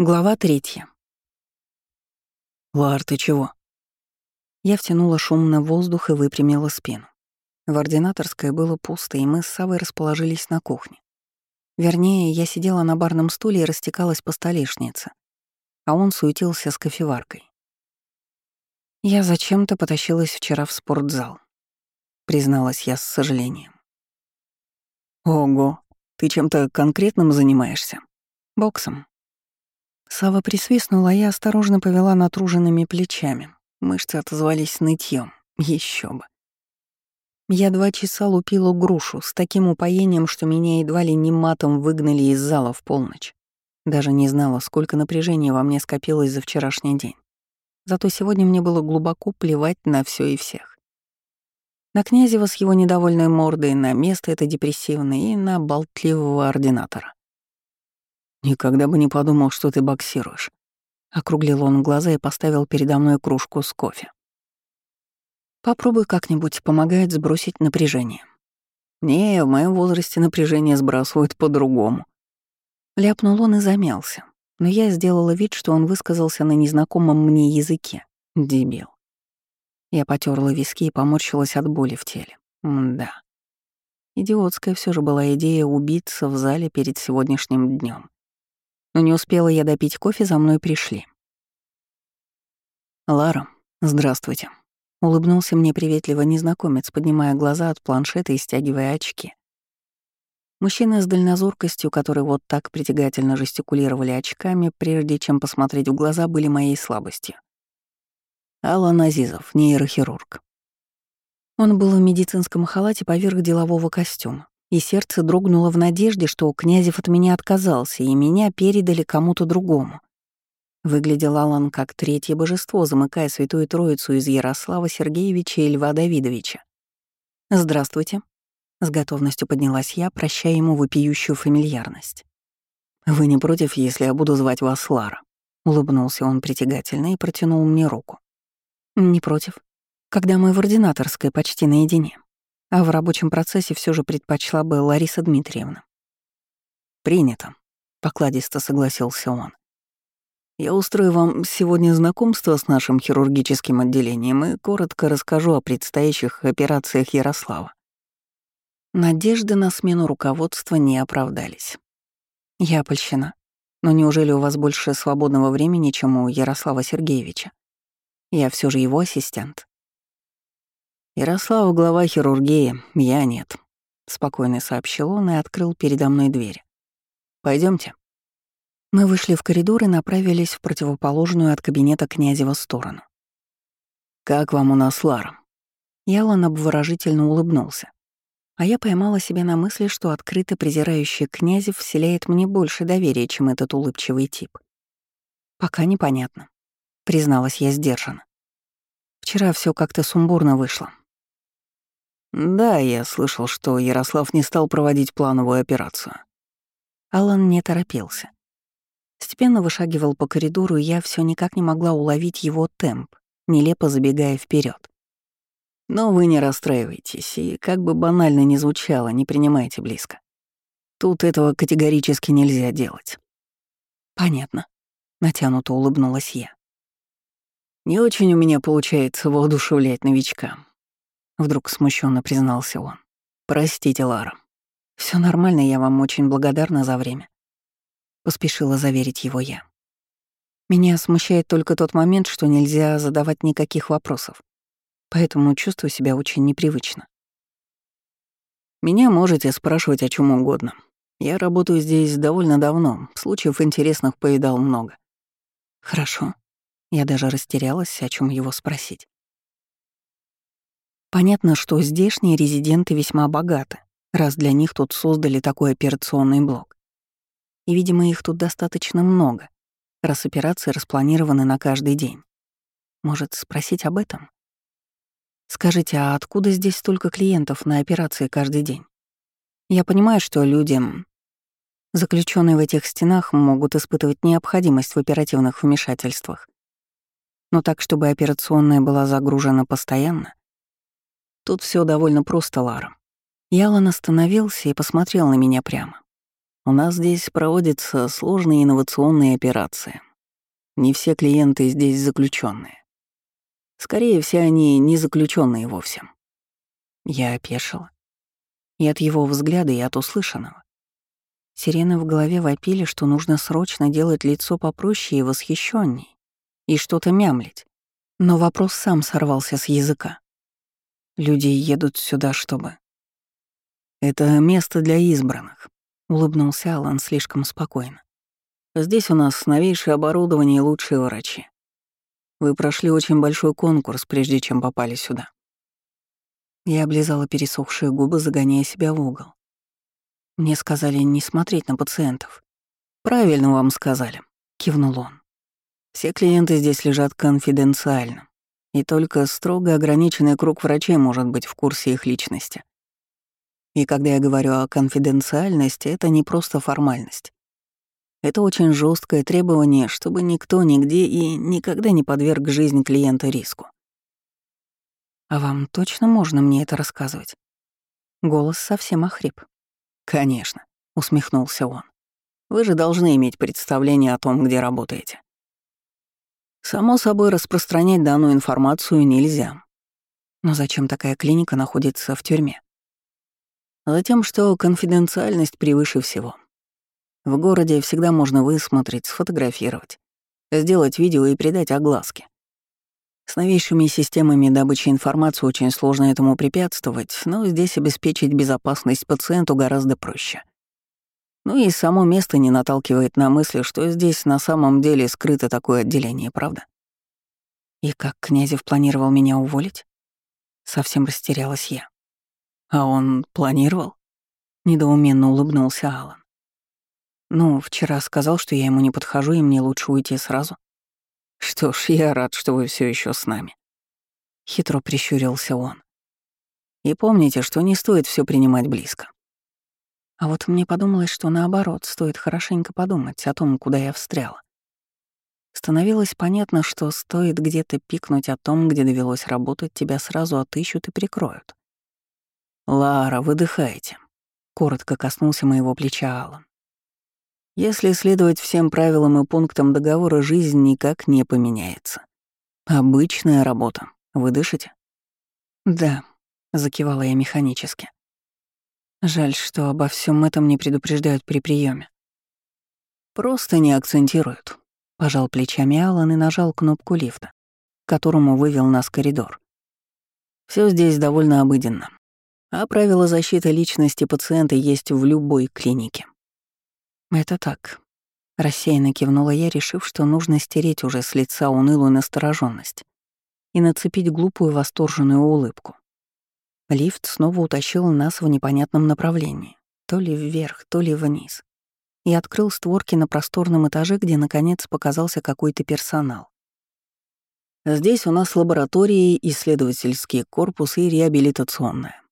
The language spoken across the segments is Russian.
Глава третья. «Лар, ты чего?» Я втянула шумно воздух и выпрямила спину. В ординаторской было пусто, и мы с Савой расположились на кухне. Вернее, я сидела на барном стуле и растекалась по столешнице, а он суетился с кофеваркой. Я зачем-то потащилась вчера в спортзал, призналась я с сожалением. «Ого, ты чем-то конкретным занимаешься?» «Боксом». Сава присвистнула, а я осторожно повела натруженными плечами. Мышцы отозвались нытьем. Еще бы. Я два часа лупила грушу с таким упоением, что меня едва ли не матом выгнали из зала в полночь. Даже не знала, сколько напряжения во мне скопилось за вчерашний день. Зато сегодня мне было глубоко плевать на все и всех. На Князева с его недовольной мордой, на место это депрессивное и на болтливого ординатора. «Никогда бы не подумал, что ты боксируешь», — округлил он глаза и поставил передо мной кружку с кофе. «Попробуй как-нибудь, помогает сбросить напряжение». «Не, в моем возрасте напряжение сбрасывают по-другому». Ляпнул он и замялся, но я сделала вид, что он высказался на незнакомом мне языке. Дебил. Я потерла виски и поморщилась от боли в теле. да. Идиотская все же была идея убиться в зале перед сегодняшним днем. Но не успела я допить кофе, за мной пришли. «Лара, здравствуйте», — улыбнулся мне приветливо незнакомец, поднимая глаза от планшета и стягивая очки. Мужчины с дальнозоркостью, которые вот так притягательно жестикулировали очками, прежде чем посмотреть в глаза, были моей слабостью. Алан Азизов, нейрохирург. Он был в медицинском халате поверх делового костюма, и сердце дрогнуло в надежде, что Князев от меня отказался, и меня передали кому-то другому. Выглядел Алан как третье божество, замыкая Святую Троицу из Ярослава Сергеевича и Льва Давидовича. «Здравствуйте», — с готовностью поднялась я, прощая ему вопиющую фамильярность. «Вы не против, если я буду звать вас Лара?» — улыбнулся он притягательно и протянул мне руку. Не против. Когда мы в ординаторской почти наедине. А в рабочем процессе все же предпочла бы Лариса Дмитриевна. «Принято», — покладисто согласился он. «Я устрою вам сегодня знакомство с нашим хирургическим отделением и коротко расскажу о предстоящих операциях Ярослава». Надежды на смену руководства не оправдались. Я польщена. Но неужели у вас больше свободного времени, чем у Ярослава Сергеевича? Я все же его ассистент. Ярослав — глава хирургии, я нет, — спокойно сообщил он и открыл передо мной дверь. Пойдемте. Мы вышли в коридор и направились в противоположную от кабинета Князева сторону. «Как вам у нас, Лара?» Ялан обворожительно улыбнулся. А я поймала себя на мысли, что открыто презирающий Князев вселяет мне больше доверия, чем этот улыбчивый тип. Пока непонятно призналась я сдержанно. Вчера все как-то сумбурно вышло. Да, я слышал, что Ярослав не стал проводить плановую операцию. Алан не торопился. Степенно вышагивал по коридору, и я все никак не могла уловить его темп, нелепо забегая вперед. Но вы не расстраивайтесь, и как бы банально ни звучало, не принимайте близко. Тут этого категорически нельзя делать. Понятно. Натянуто улыбнулась я. Не очень у меня получается воодушевлять новичка. Вдруг смущенно признался он. Простите, Лара. Все нормально, я вам очень благодарна за время. Поспешила заверить его я. Меня смущает только тот момент, что нельзя задавать никаких вопросов. Поэтому чувствую себя очень непривычно. Меня можете спрашивать о чем угодно. Я работаю здесь довольно давно, случаев интересных повидал много. Хорошо. Я даже растерялась, о чем его спросить. Понятно, что здешние резиденты весьма богаты, раз для них тут создали такой операционный блок. И, видимо, их тут достаточно много, раз операции распланированы на каждый день. Может, спросить об этом? Скажите, а откуда здесь столько клиентов на операции каждый день? Я понимаю, что людям, заключенные в этих стенах, могут испытывать необходимость в оперативных вмешательствах но так, чтобы операционная была загружена постоянно. Тут все довольно просто, Лара. Ялан остановился и посмотрел на меня прямо. У нас здесь проводятся сложные инновационные операции. Не все клиенты здесь заключенные. Скорее, все они не заключенные вовсе. Я опешила. И от его взгляда, и от услышанного. Сирены в голове вопили, что нужно срочно делать лицо попроще и восхищенней, и что-то мямлить. Но вопрос сам сорвался с языка. Люди едут сюда, чтобы... Это место для избранных. Улыбнулся Алан слишком спокойно. Здесь у нас новейшее оборудование и лучшие врачи. Вы прошли очень большой конкурс, прежде чем попали сюда. Я облизала пересохшие губы, загоняя себя в угол. Мне сказали не смотреть на пациентов. Правильно вам сказали, кивнул он. Все клиенты здесь лежат конфиденциально, и только строго ограниченный круг врачей может быть в курсе их личности. И когда я говорю о конфиденциальности, это не просто формальность. Это очень жесткое требование, чтобы никто нигде и никогда не подверг жизнь клиента риску. А вам точно можно мне это рассказывать? Голос совсем охрип. Конечно, усмехнулся он. Вы же должны иметь представление о том, где работаете. Само собой, распространять данную информацию нельзя. Но зачем такая клиника находится в тюрьме? Затем, что конфиденциальность превыше всего. В городе всегда можно высмотреть, сфотографировать, сделать видео и придать огласки. С новейшими системами добычи информации очень сложно этому препятствовать, но здесь обеспечить безопасность пациенту гораздо проще. Ну и само место не наталкивает на мысли, что здесь на самом деле скрыто такое отделение, правда? И как Князев планировал меня уволить? Совсем растерялась я. А он планировал? Недоуменно улыбнулся Алан. Ну, вчера сказал, что я ему не подхожу, и мне лучше уйти сразу. Что ж, я рад, что вы все еще с нами. Хитро прищурился он. И помните, что не стоит все принимать близко. А вот мне подумалось, что наоборот, стоит хорошенько подумать о том, куда я встряла. Становилось понятно, что стоит где-то пикнуть о том, где довелось работать, тебя сразу отыщут и прикроют. «Лара, выдыхайте», — коротко коснулся моего плеча Аллан. «Если следовать всем правилам и пунктам договора, жизнь никак не поменяется. Обычная работа. Вы дышите?» «Да», — закивала я механически. Жаль, что обо всем этом не предупреждают при приеме. «Просто не акцентируют», — пожал плечами Алан и нажал кнопку лифта, которому вывел нас коридор. Все здесь довольно обыденно а правила защиты личности пациента есть в любой клинике. Это так. Рассеянно кивнула я, решив, что нужно стереть уже с лица унылую настороженность и нацепить глупую восторженную улыбку. Лифт снова утащил нас в непонятном направлении, то ли вверх, то ли вниз, и открыл створки на просторном этаже, где, наконец, показался какой-то персонал. Здесь у нас лаборатории, исследовательские корпусы и реабилитационная.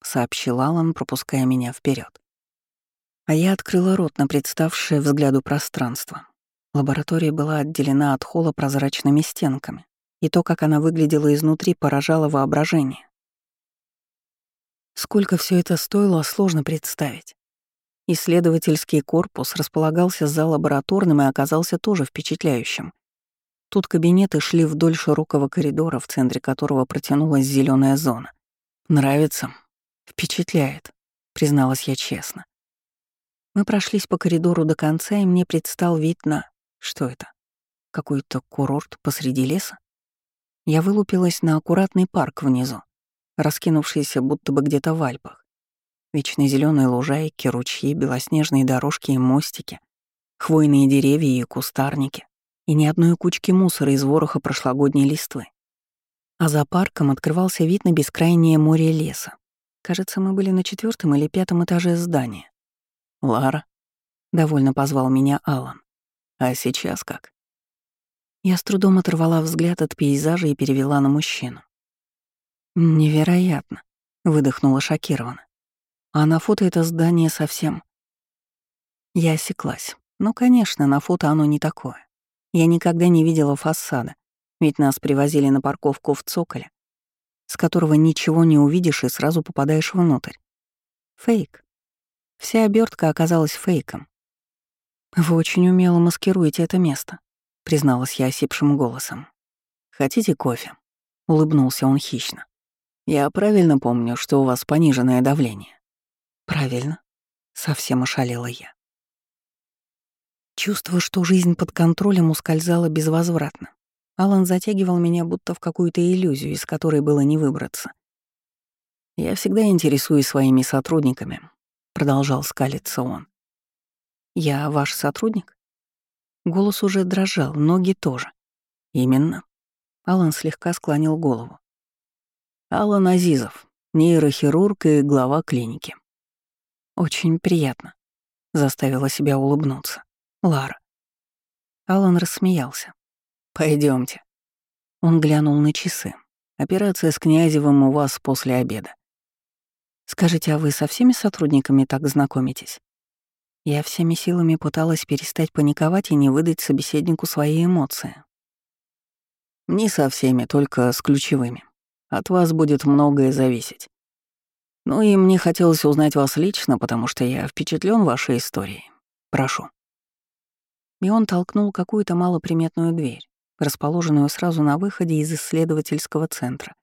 — сообщил Алан, пропуская меня вперед. А я открыла рот на представшее взгляду пространство. Лаборатория была отделена от холла прозрачными стенками, и то, как она выглядела изнутри, поражало воображение. Сколько все это стоило, сложно представить. Исследовательский корпус располагался за лабораторным и оказался тоже впечатляющим. Тут кабинеты шли вдоль широкого коридора, в центре которого протянулась зеленая зона. «Нравится?» «Впечатляет», — призналась я честно. Мы прошлись по коридору до конца, и мне предстал вид на... Что это? Какой-то курорт посреди леса? Я вылупилась на аккуратный парк внизу, раскинувшийся будто бы где-то в Альпах. Вечно зеленые лужайки, ручьи, белоснежные дорожки и мостики, хвойные деревья и кустарники, и ни одной кучки мусора из вороха прошлогодней листвы. А за парком открывался вид на бескрайнее море леса, Кажется, мы были на четвертом или пятом этаже здания. «Лара», — довольно позвал меня Алан. «А сейчас как?» Я с трудом оторвала взгляд от пейзажа и перевела на мужчину. «Невероятно», — выдохнула шокированно. «А на фото это здание совсем...» Я осеклась. Ну, конечно, на фото оно не такое. Я никогда не видела фасада, ведь нас привозили на парковку в Цоколе, с которого ничего не увидишь и сразу попадаешь внутрь. Фейк. Вся обертка оказалась фейком. «Вы очень умело маскируете это место», — призналась я осипшим голосом. «Хотите кофе?» — улыбнулся он хищно. «Я правильно помню, что у вас пониженное давление?» «Правильно», — совсем ошалела я. Чувство, что жизнь под контролем ускользала безвозвратно. Алан затягивал меня будто в какую-то иллюзию, из которой было не выбраться. «Я всегда интересуюсь своими сотрудниками», — продолжал скалиться он. «Я ваш сотрудник?» Голос уже дрожал, ноги тоже. «Именно». Алан слегка склонил голову. «Алан Азизов, нейрохирург и глава клиники». «Очень приятно», — заставила себя улыбнуться. «Лара». Алан рассмеялся. Пойдемте. Он глянул на часы. Операция с Князевым у вас после обеда. Скажите, а вы со всеми сотрудниками так знакомитесь? Я всеми силами пыталась перестать паниковать и не выдать собеседнику свои эмоции. Не со всеми, только с ключевыми. От вас будет многое зависеть. Ну и мне хотелось узнать вас лично, потому что я впечатлен вашей историей. Прошу. И он толкнул какую-то малоприметную дверь расположенную сразу на выходе из исследовательского центра.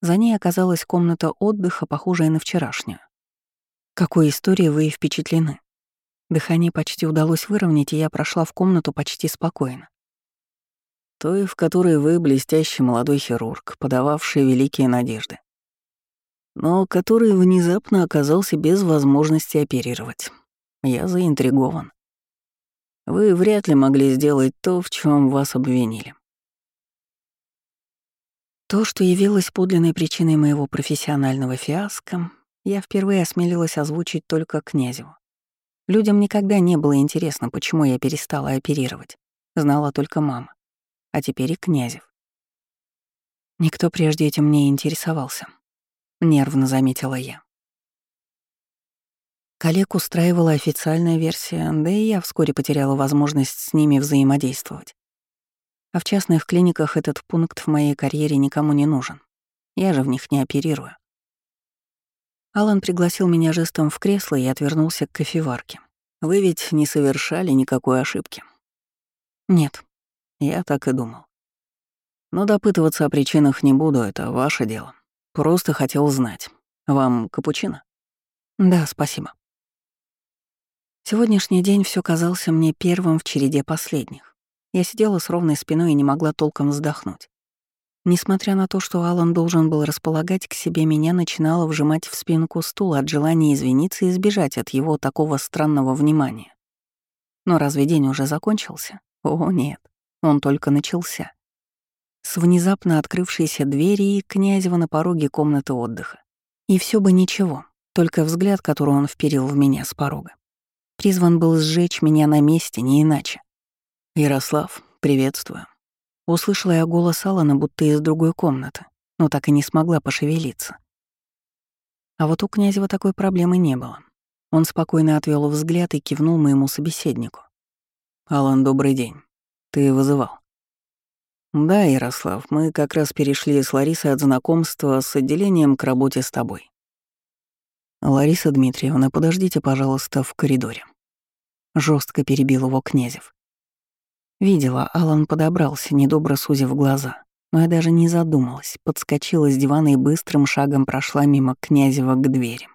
За ней оказалась комната отдыха, похожая на вчерашнюю. Какой историей вы и впечатлены? Дыхание почти удалось выровнять, и я прошла в комнату почти спокойно. Той, в которой вы блестящий молодой хирург, подававший великие надежды. Но который внезапно оказался без возможности оперировать. Я заинтригован. Вы вряд ли могли сделать то, в чем вас обвинили. То, что явилось подлинной причиной моего профессионального фиаско, я впервые осмелилась озвучить только Князеву. Людям никогда не было интересно, почему я перестала оперировать. Знала только мама. А теперь и Князев. Никто прежде этим не интересовался. Нервно заметила я. Коллег устраивала официальная версия, да и я вскоре потеряла возможность с ними взаимодействовать. А в частных клиниках этот пункт в моей карьере никому не нужен. Я же в них не оперирую. Алан пригласил меня жестом в кресло и отвернулся к кофеварке. «Вы ведь не совершали никакой ошибки?» «Нет». Я так и думал. Но допытываться о причинах не буду, это ваше дело. Просто хотел знать. Вам капучино? Да, спасибо. Сегодняшний день все казался мне первым в череде последних. Я сидела с ровной спиной и не могла толком вздохнуть. Несмотря на то, что Алан должен был располагать к себе, меня начинало вжимать в спинку стула от желания извиниться и избежать от его такого странного внимания. Но разве день уже закончился? О, нет, он только начался. С внезапно открывшейся двери и князева на пороге комнаты отдыха. И все бы ничего, только взгляд, который он вперил в меня с порога призван был сжечь меня на месте, не иначе. «Ярослав, приветствую». Услышала я голос Алана, будто из другой комнаты, но так и не смогла пошевелиться. А вот у Князева такой проблемы не было. Он спокойно отвел взгляд и кивнул моему собеседнику. «Алан, добрый день. Ты вызывал?» «Да, Ярослав, мы как раз перешли с Ларисой от знакомства с отделением к работе с тобой. Лариса Дмитриевна, подождите, пожалуйста, в коридоре жестко перебил его Князев. Видела, Алан подобрался, недобро сузив глаза, но я даже не задумалась, подскочила с дивана и быстрым шагом прошла мимо Князева к двери.